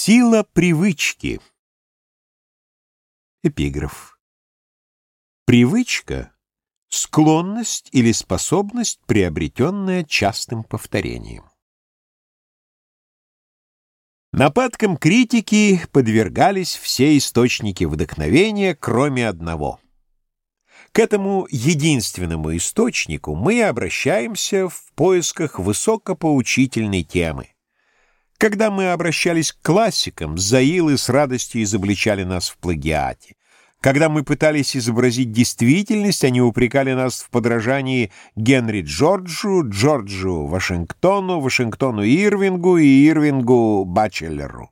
Сила привычки. Эпиграф. Привычка — склонность или способность, приобретенная частым повторением. Нападкам критики подвергались все источники вдохновения, кроме одного. К этому единственному источнику мы обращаемся в поисках высокопоучительной темы. Когда мы обращались к классикам, заилы с радостью изобличали нас в плагиате. Когда мы пытались изобразить действительность, они упрекали нас в подражании Генри Джорджу, Джорджу Вашингтону, Вашингтону Ирвингу и Ирвингу Бачеллеру.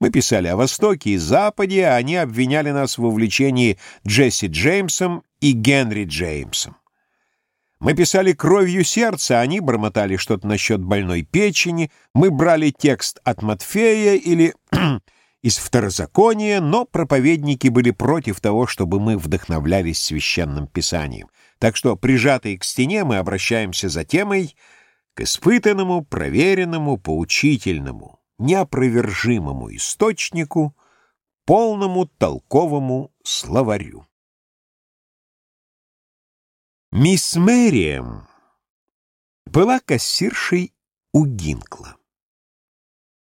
Мы писали о Востоке и Западе, а они обвиняли нас в увлечении Джесси Джеймсом и Генри Джеймсом. Мы писали кровью сердца, они бормотали что-то насчет больной печени, мы брали текст от Матфея или из Второзакония, но проповедники были против того, чтобы мы вдохновлялись священным писанием. Так что, прижатые к стене, мы обращаемся за темой к испытанному, проверенному, поучительному, неопровержимому источнику, полному толковому словарю. Мисс Мэриэм была кассиршей у Гинкла.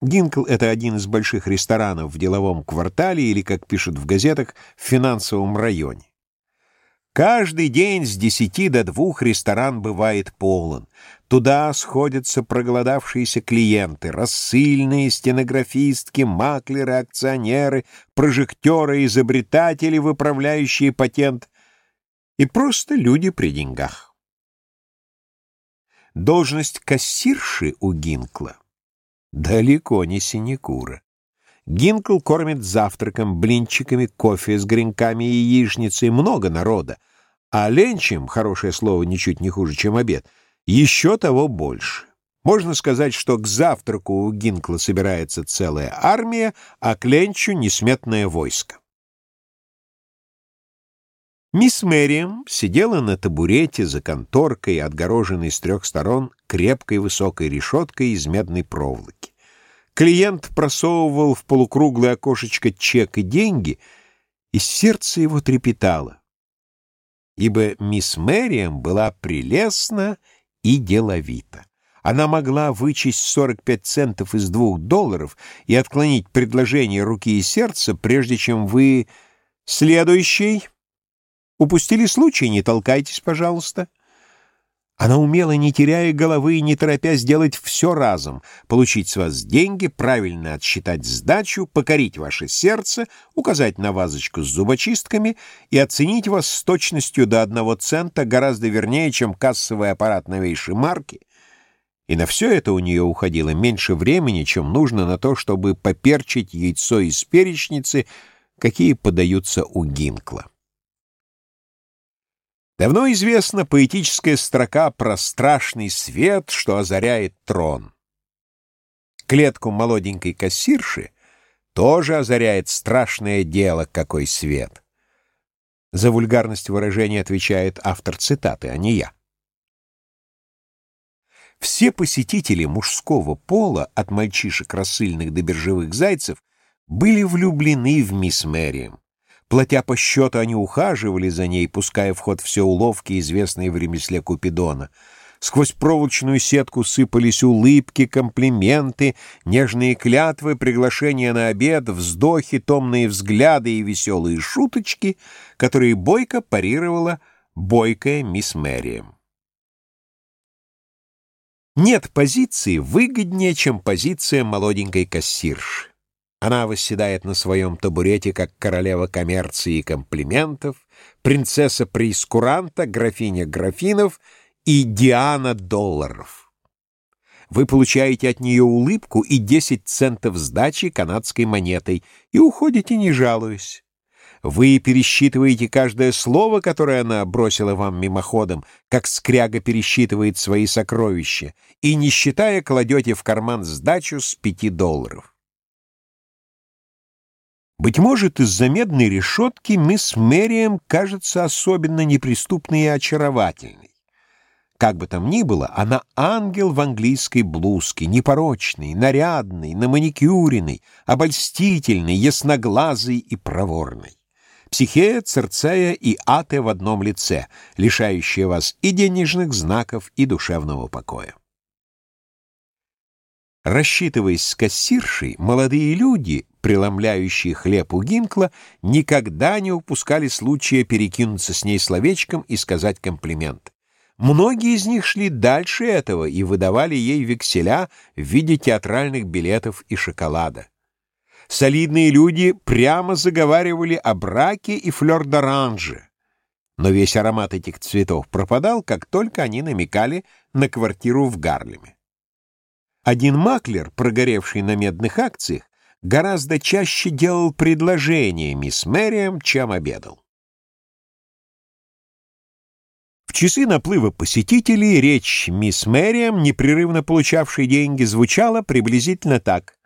Гинкл — это один из больших ресторанов в деловом квартале или, как пишут в газетах, в финансовом районе. Каждый день с десяти до двух ресторан бывает полон. Туда сходятся проголодавшиеся клиенты, рассыльные, стенографистки, маклеры, акционеры, прожектеры, изобретатели, выправляющие патент — и просто люди при деньгах. Должность кассирши у Гинкла далеко не синекура. Гинкл кормит завтраком, блинчиками, кофе с гренками и яичницей много народа, а ленчем, хорошее слово ничуть не хуже, чем обед, еще того больше. Можно сказать, что к завтраку у Гинкла собирается целая армия, а к ленчу — несметное войско. Мисс Мэриам сидела на табурете за конторкой, отгороженной с трех сторон крепкой высокой решеткой из медной проволоки. Клиент просовывал в полукруглое окошечко чек и деньги, и сердце его трепетало, ибо мисс Мэриам была прелестна и деловита. Она могла вычесть 45 центов из двух долларов и отклонить предложение руки и сердца, прежде чем вы... Следующий... Упустили случай, не толкайтесь, пожалуйста. Она умела, не теряя головы и не торопясь делать все разом, получить с вас деньги, правильно отсчитать сдачу, покорить ваше сердце, указать на вазочку с зубочистками и оценить вас с точностью до одного цента гораздо вернее, чем кассовый аппарат новейшей марки. И на все это у нее уходило меньше времени, чем нужно на то, чтобы поперчить яйцо из перечницы, какие подаются у Гинкла. Давно известна поэтическая строка про страшный свет, что озаряет трон. Клетку молоденькой кассирши тоже озаряет страшное дело, какой свет. За вульгарность выражения отвечает автор цитаты, а не я. Все посетители мужского пола, от мальчишек рассыльных до биржевых зайцев, были влюблены в мисс Мэриэм. Платя по счету, они ухаживали за ней, пуская в ход все уловки, известные в ремесле Купидона. Сквозь проволочную сетку сыпались улыбки, комплименты, нежные клятвы, приглашения на обед, вздохи, томные взгляды и веселые шуточки, которые бойко парировала бойкая мисс Мэриэм. Нет позиции выгоднее, чем позиция молоденькой кассирши. Она восседает на своем табурете, как королева коммерции и комплиментов, принцесса Прейскуранта, графиня графинов и Диана долларов. Вы получаете от нее улыбку и 10 центов сдачи канадской монетой и уходите, не жалуясь. Вы пересчитываете каждое слово, которое она бросила вам мимоходом, как скряга пересчитывает свои сокровища, и, не считая, кладете в карман сдачу с пяти долларов. Быть может, из-за медной решетки мисс Мэриэм кажется особенно неприступной и очаровательной. Как бы там ни было, она ангел в английской блузке, непорочный, нарядный, на маникюренный, обольстительный, ясноглазый и проворный. Психея, Церцея и Ате в одном лице, лишающие вас и денежных знаков, и душевного покоя. Рассчитываясь с кассиршей, молодые люди, преломляющие хлеб у Гинкла, никогда не упускали случая перекинуться с ней словечком и сказать комплимент. Многие из них шли дальше этого и выдавали ей векселя в виде театральных билетов и шоколада. Солидные люди прямо заговаривали о браке и флёр-д'оранже, но весь аромат этих цветов пропадал, как только они намекали на квартиру в Гарлеме. Один маклер, прогоревший на медных акциях, гораздо чаще делал предложения мисс Мэриам, чем обедал. В часы наплыва посетителей речь мисс Мэриам, непрерывно получавшей деньги, звучала приблизительно так.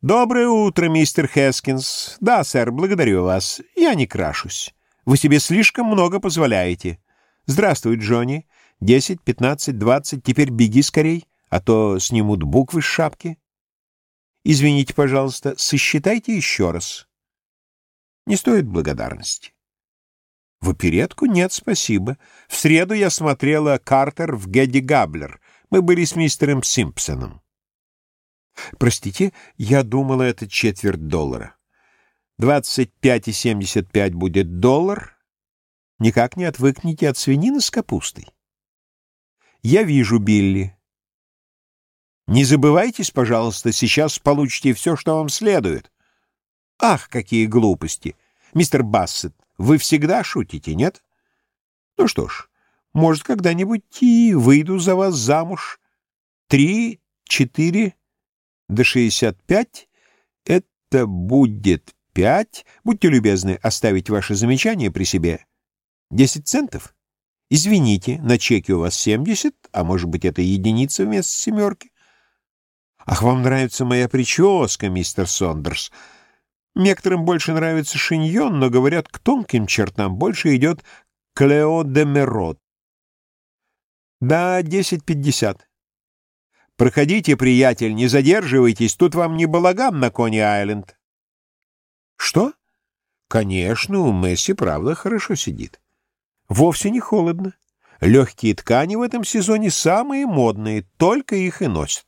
«Доброе утро, мистер Хескинс. Да, сэр, благодарю вас. Я не крашусь. Вы себе слишком много позволяете. Здравствуй, Джонни. Десять, пятнадцать, двадцать. Теперь беги скорей а то снимут буквы с шапки. Извините, пожалуйста, сосчитайте еще раз. Не стоит благодарности. В оперетку нет, спасибо. В среду я смотрела «Картер» в «Гэдди Габлер». Мы были с мистером Симпсоном. Простите, я думала, это четверть доллара. Двадцать пять и семьдесят пять будет доллар. Никак не отвыкните от свинины с капустой. Я вижу, Билли. Не забывайтесь, пожалуйста, сейчас получите все, что вам следует. Ах, какие глупости! Мистер Бассет, вы всегда шутите, нет? Ну что ж, может, когда-нибудь и выйду за вас замуж. Три, четыре, до шестьдесят пять. Это будет пять. Будьте любезны оставить ваше замечание при себе. Десять центов? Извините, на чеке у вас семьдесят, а может быть, это единица вместо семерки? «Ах, вам нравится моя прическа, мистер Сондерс. Некоторым больше нравится шиньон, но, говорят, к тонким чертам больше идет Клео де Мерот. Да, десять пятьдесят. Проходите, приятель, не задерживайтесь, тут вам не балаган на Кони-Айленд. Что? Конечно, у Месси, правда, хорошо сидит. Вовсе не холодно. Легкие ткани в этом сезоне самые модные, только их и носят.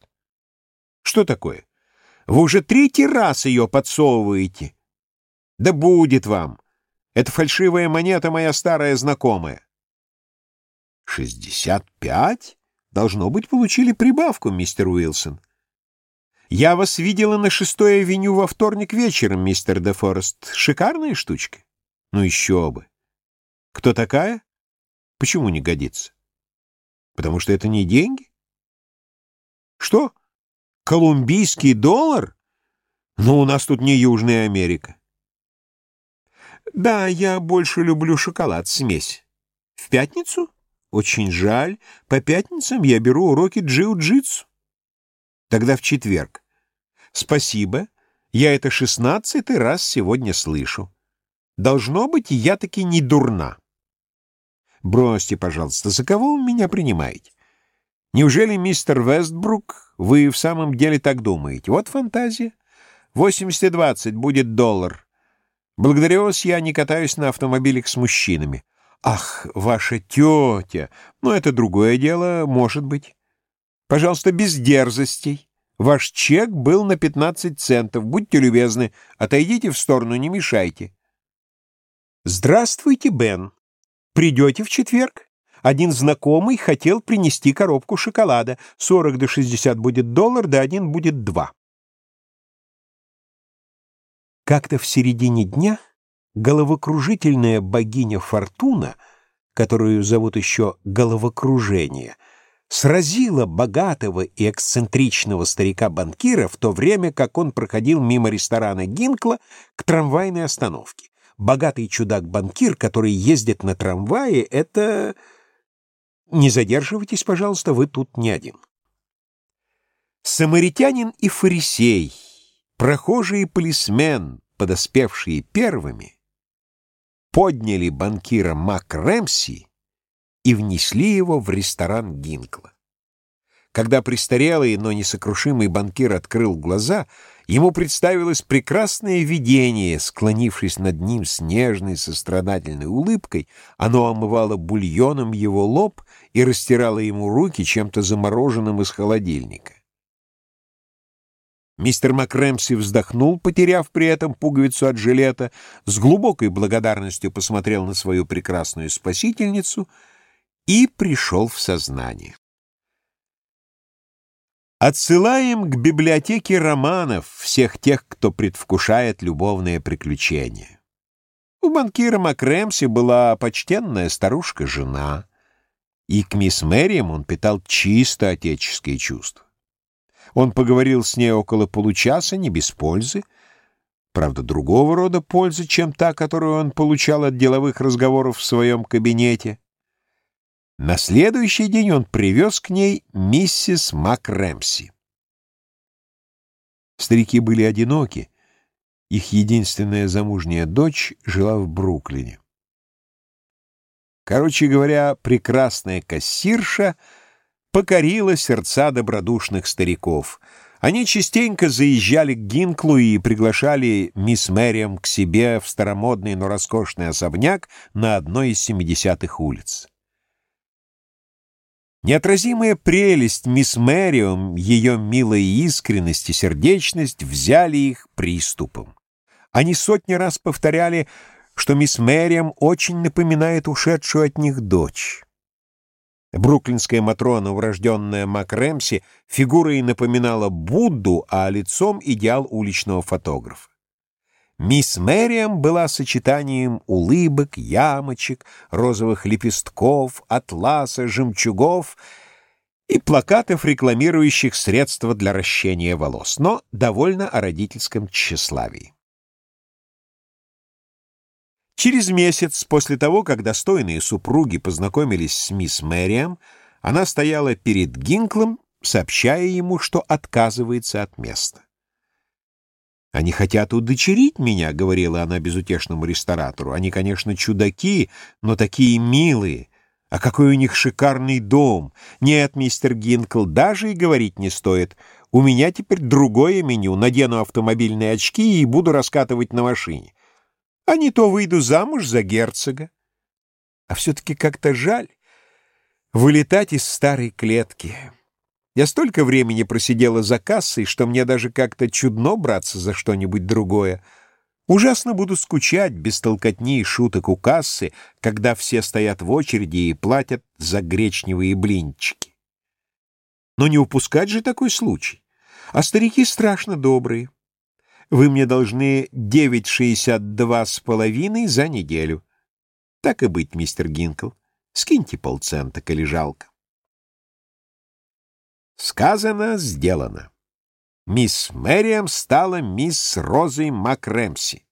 Что такое? Вы уже третий раз ее подсовываете. Да будет вам. Это фальшивая монета моя старая знакомая. Шестьдесят пять? Должно быть, получили прибавку, мистер Уилсон. Я вас видела на шестой авеню во вторник вечером, мистер Де Форест. Шикарная штучка. Ну еще бы. Кто такая? Почему не годится? Потому что это не деньги? Что? Колумбийский доллар? Ну, у нас тут не Южная Америка. Да, я больше люблю шоколад-смесь. В пятницу? Очень жаль. По пятницам я беру уроки джиу-джитсу. Тогда в четверг. Спасибо. Я это шестнадцатый раз сегодня слышу. Должно быть, я таки не дурна. Бросьте, пожалуйста, за кого вы меня принимаете? Неужели, мистер Вестбрук, вы в самом деле так думаете? Вот фантазия. 80 20 будет доллар. Благодаря вас я не катаюсь на автомобилях с мужчинами. Ах, ваша тетя! Ну, это другое дело, может быть. Пожалуйста, без дерзостей. Ваш чек был на 15 центов. Будьте любезны, отойдите в сторону, не мешайте. Здравствуйте, Бен. Придете в четверг? Один знакомый хотел принести коробку шоколада. 40 до 60 будет доллар, да один будет два. Как-то в середине дня головокружительная богиня Фортуна, которую зовут еще головокружение, сразила богатого и эксцентричного старика-банкира в то время, как он проходил мимо ресторана Гинкла к трамвайной остановке. Богатый чудак-банкир, который ездит на трамвае, — это не задерживайтесь, пожалуйста, вы тут не один. Самаритянин и фарисей, прохожий и полисмен, подоспевшие первыми, подняли банкира Мак Рэмси и внесли его в ресторан Гинкла. Когда престарелый, но несокрушимый банкир открыл глаза, ему представилось прекрасное видение, склонившись над ним с нежной сострадательной улыбкой, оно омывало бульоном его лоб и растирало ему руки чем-то замороженным из холодильника. Мистер Макрэмси вздохнул, потеряв при этом пуговицу от жилета, с глубокой благодарностью посмотрел на свою прекрасную спасительницу и пришел в сознание. Отсылаем к библиотеке романов всех тех, кто предвкушает любовное приключение. У банкира Макрэмси была почтенная старушка-жена, и к мисс Мэриам он питал чисто отеческие чувства. Он поговорил с ней около получаса, не без пользы. Правда, другого рода пользы, чем та, которую он получал от деловых разговоров в своем кабинете. На следующий день он привез к ней миссис МакРэмси. Старики были одиноки. Их единственная замужняя дочь жила в Бруклине. Короче говоря, прекрасная кассирша — покорила сердца добродушных стариков. Они частенько заезжали к Гинклу и приглашали мисс Мэриам к себе в старомодный, но роскошный особняк на одной из семидесятых улиц. Неотразимая прелесть мисс Мэриам, ее милая искренность и сердечность взяли их приступом. Они сотни раз повторяли, что мисс Мэриам очень напоминает ушедшую от них дочь. Бруклинская Матрона, урожденная Мак Рэмси, фигурой напоминала Будду, а лицом — идеал уличного фотографа. Мисс Мэриам была сочетанием улыбок, ямочек, розовых лепестков, атласа, жемчугов и плакатов, рекламирующих средства для ращения волос, но довольно о родительском тщеславии. Через месяц после того, как достойные супруги познакомились с мисс Мэриам, она стояла перед Гинклом, сообщая ему, что отказывается от места. «Они хотят удочерить меня», — говорила она безутешному ресторатору. «Они, конечно, чудаки, но такие милые. А какой у них шикарный дом! Нет, мистер Гинкл, даже и говорить не стоит. У меня теперь другое меню. Надену автомобильные очки и буду раскатывать на машине а не то выйду замуж за герцога. А все-таки как-то жаль вылетать из старой клетки. Я столько времени просидела за кассой, что мне даже как-то чудно браться за что-нибудь другое. Ужасно буду скучать без толкотни и шуток у кассы, когда все стоят в очереди и платят за гречневые блинчики. Но не упускать же такой случай. А старики страшно добрые. Вы мне должны 9,62 с половиной за неделю. Так и быть, мистер Гинкл. Скиньте полцента, коли жалко. Сказано, сделано. Мисс Мэриам стала мисс Розой Макрэмси.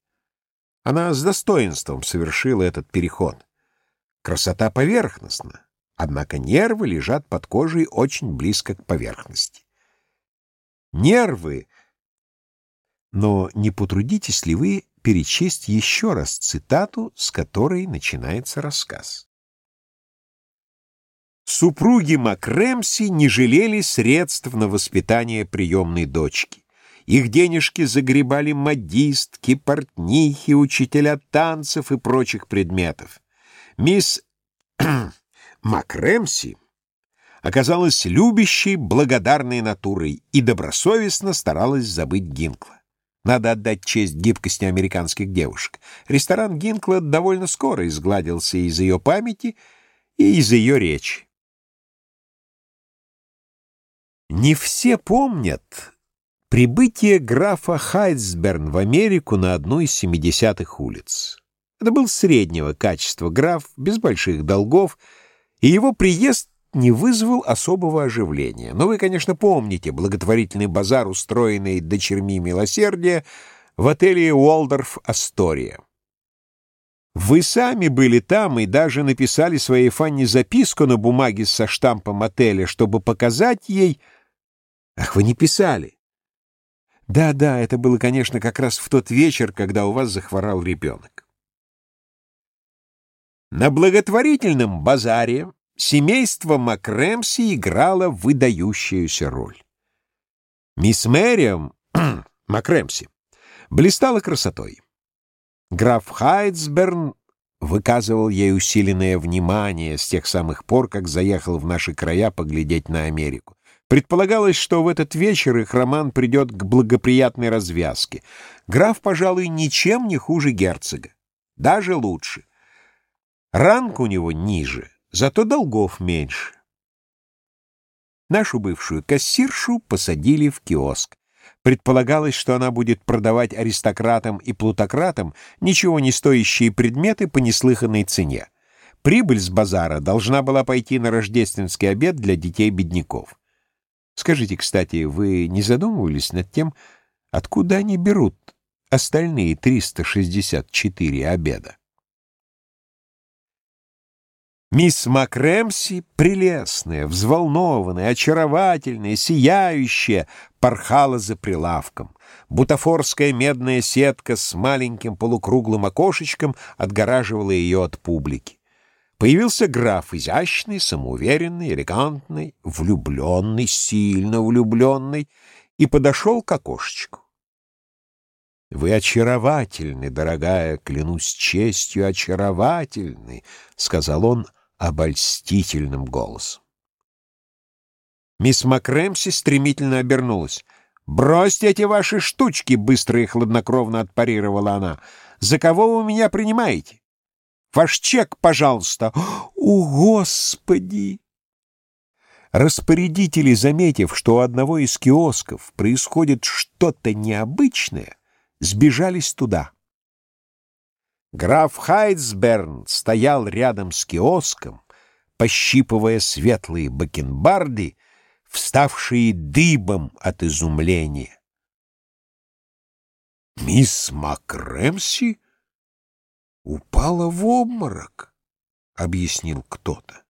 Она с достоинством совершила этот переход. Красота поверхностна, однако нервы лежат под кожей очень близко к поверхности. Нервы но не потрудитесь ли вы перечесть еще раз цитату, с которой начинается рассказ? Супруги Макремси не жалели средств на воспитание приемной дочки. Их денежки загребали модистки, портнихи, учителя танцев и прочих предметов. Мисс Макремси оказалась любящей, благодарной натурой и добросовестно старалась забыть Гинкла. Надо отдать честь гибкости американских девушек. Ресторан Гинкла довольно скоро изгладился из ее памяти и из ее речи. Не все помнят прибытие графа Хайдсберн в Америку на одной из 70-х улиц. Это был среднего качества граф, без больших долгов, и его приезд не вызвал особого оживления. Но вы, конечно, помните благотворительный базар, устроенный дочерьми милосердия в отеле «Уолдорф Астория». Вы сами были там и даже написали своей Фанни записку на бумаге со штампом отеля, чтобы показать ей... Ах, вы не писали. Да-да, это было, конечно, как раз в тот вечер, когда у вас захворал ребенок. На благотворительном базаре семейство Макремси играло выдающуюся роль. Мисс Мэриам Макремси блистала красотой. Граф Хайдсберн выказывал ей усиленное внимание с тех самых пор, как заехал в наши края поглядеть на Америку. Предполагалось, что в этот вечер их роман придет к благоприятной развязке. Граф, пожалуй, ничем не хуже герцога. Даже лучше. Ранг у него ниже, зато долгов меньше. Нашу бывшую кассиршу посадили в киоск. Предполагалось, что она будет продавать аристократам и плутократам ничего не стоящие предметы по неслыханной цене. Прибыль с базара должна была пойти на рождественский обед для детей-бедняков. Скажите, кстати, вы не задумывались над тем, откуда они берут остальные 364 обеда? Мисс Макремси, прелестная, взволнованная, очаровательная, сияющая, порхала за прилавком. Бутафорская медная сетка с маленьким полукруглым окошечком отгораживала ее от публики. Появился граф, изящный, самоуверенный, элегантный, влюбленный, сильно влюбленный, и подошел к окошечку. «Вы очаровательны, дорогая, клянусь честью, очаровательны», — сказал он обольстительным голосом. Мисс Макремси стремительно обернулась. «Бросьте эти ваши штучки!» — быстро и хладнокровно отпарировала она. «За кого вы меня принимаете? Ваш чек, пожалуйста!» «О, Господи!» Распорядители, заметив, что у одного из киосков происходит что-то необычное, сбежались туда. Граф Хайдсберн стоял рядом с киоском, пощипывая светлые бакенбарды, вставшие дыбом от изумления. «Мисс Макремси упала в обморок», — объяснил кто-то.